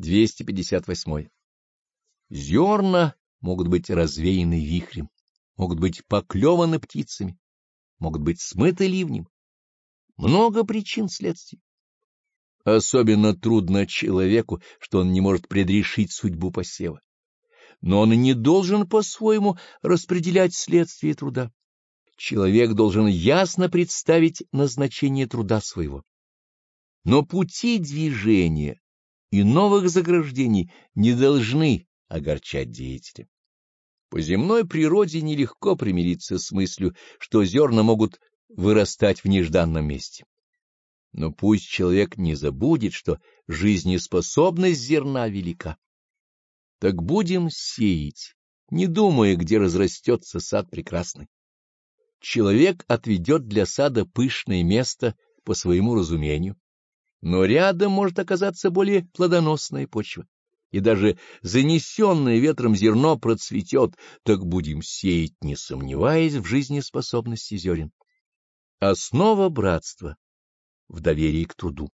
258. Зерна могут быть развеяны вихрем, могут быть поклеваны птицами, могут быть смыты ливнем. Много причин следствий. Особенно трудно человеку, что он не может предрешить судьбу посева. Но он не должен по-своему распределять следствие труда. Человек должен ясно представить назначение труда своего. Но пути движения и новых заграждений не должны огорчать деятеля. По земной природе нелегко примириться с мыслью, что зерна могут вырастать в нежданном месте. Но пусть человек не забудет, что жизнеспособность зерна велика. Так будем сеять, не думая, где разрастется сад прекрасный. Человек отведет для сада пышное место по своему разумению, но рядом может оказаться более плодоносная почва, и даже занесенное ветром зерно процветет, так будем сеять, не сомневаясь в жизнеспособности зерен. Основа братства в доверии к труду.